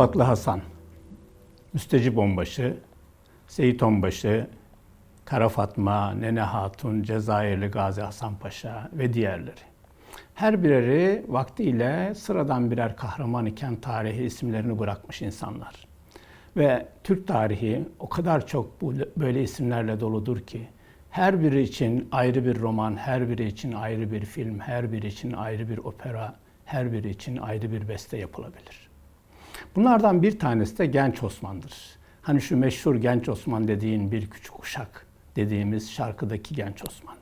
Ulubatlı Hasan, Müstecip Onbaşı, Seyit Onbaşı, Kara Fatma, Nene Hatun, Cezayirli Gazi Hasan Paşa ve diğerleri. Her bireri vaktiyle sıradan birer kahraman iken tarihi isimlerini bırakmış insanlar. Ve Türk tarihi o kadar çok böyle isimlerle doludur ki her biri için ayrı bir roman, her biri için ayrı bir film, her biri için ayrı bir opera, her biri için ayrı bir beste yapılabilir. Bunlardan bir tanesi de Genç Osman'dır. Hani şu meşhur Genç Osman dediğin bir küçük uşak dediğimiz şarkıdaki Genç Osman.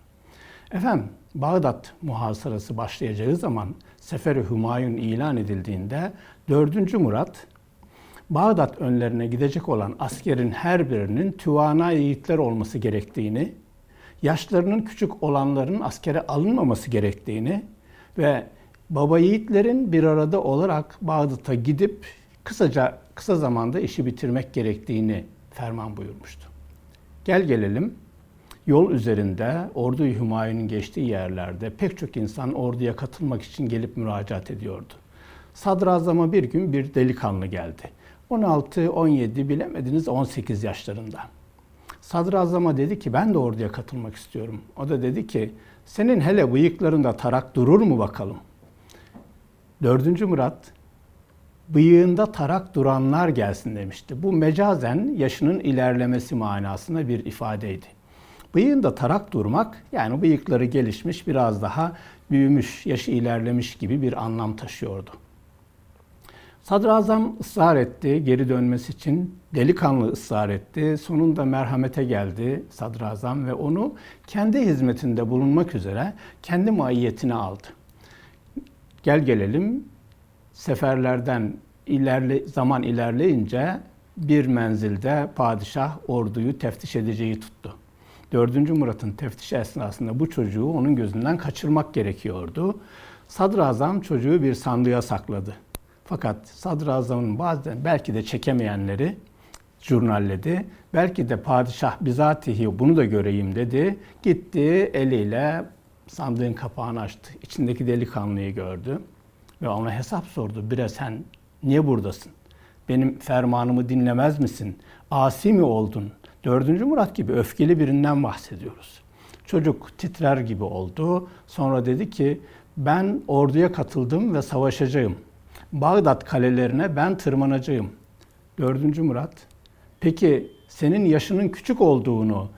Efendim Bağdat muhasarası başlayacağı zaman Seferi Hümayun ilan edildiğinde 4. Murat Bağdat önlerine gidecek olan askerin her birinin tüvana yiğitler olması gerektiğini, yaşlarının küçük olanların askere alınmaması gerektiğini ve baba yiğitlerin bir arada olarak Bağdat'a gidip kısaca kısa zamanda işi bitirmek gerektiğini ferman buyurmuştu. Gel gelelim yol üzerinde ordu Hümayun'un geçtiği yerlerde pek çok insan orduya katılmak için gelip müracaat ediyordu. Sadrazama bir gün bir delikanlı geldi. 16, 17 bilemediniz 18 yaşlarında. Sadrazama dedi ki ben de orduya katılmak istiyorum. O da dedi ki senin hele bıyıklarında tarak durur mu bakalım? Dördüncü Murat bıyığında tarak duranlar gelsin demişti. Bu mecazen yaşının ilerlemesi manasında bir ifadeydi. Bıyığında tarak durmak yani bıyıkları gelişmiş biraz daha büyümüş, yaşı ilerlemiş gibi bir anlam taşıyordu. Sadrazam ısrar etti geri dönmesi için. Delikanlı ısrar etti. Sonunda merhamete geldi sadrazam ve onu kendi hizmetinde bulunmak üzere kendi maiyetine aldı. Gel gelelim seferlerden ilerle, zaman ilerleyince bir menzilde padişah orduyu teftiş edeceği tuttu. 4. Murat'ın teftişi esnasında bu çocuğu onun gözünden kaçırmak gerekiyordu. Sadrazam çocuğu bir sandığa sakladı. Fakat sadrazamın bazen belki de çekemeyenleri jurnalledi. Belki de padişah bizatihi bunu da göreyim dedi. Gitti eliyle sandığın kapağını açtı. İçindeki delikanlıyı gördü ve ona hesap sordu. Bire sen niye buradasın? Benim fermanımı dinlemez misin? Asi mi oldun? Dördüncü Murat gibi öfkeli birinden bahsediyoruz. Çocuk titrer gibi oldu. Sonra dedi ki ben orduya katıldım ve savaşacağım. Bağdat kalelerine ben tırmanacağım. Dördüncü Murat, peki senin yaşının küçük olduğunu,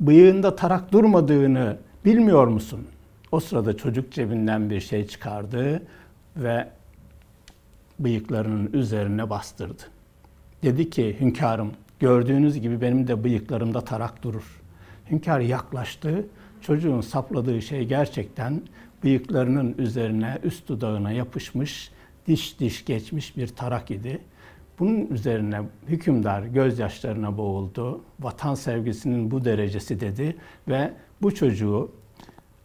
bıyığında tarak durmadığını bilmiyor musun? O sırada çocuk cebinden bir şey çıkardı ve bıyıklarının üzerine bastırdı. Dedi ki hünkârım gördüğünüz gibi benim de bıyıklarımda tarak durur. Hünkâr yaklaştı. Çocuğun sapladığı şey gerçekten bıyıklarının üzerine üst dudağına yapışmış diş diş geçmiş bir tarak idi. Bunun üzerine hükümdar gözyaşlarına boğuldu. Vatan sevgisinin bu derecesi dedi ve bu çocuğu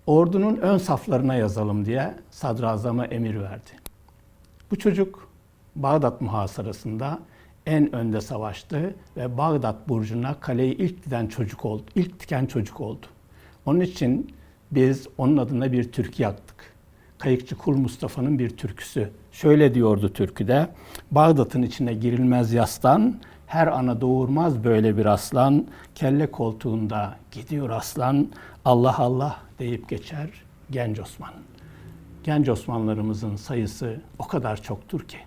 ordunun ön saflarına yazalım diye sadrazama emir verdi. Bu çocuk Bağdat muhasarasında en önde savaştı ve Bağdat burcuna kaleyi ilk diken çocuk oldu. İlk diken çocuk oldu. Onun için biz onun adına bir türkü yaktık. Kayıkçı Kul Mustafa'nın bir türküsü. Şöyle diyordu türküde. Bağdat'ın içine girilmez yastan, her ana doğurmaz böyle bir aslan. Kelle koltuğunda gidiyor aslan. Allah Allah deyip geçer genç Osman. Genç Osmanlarımızın sayısı o kadar çoktur ki.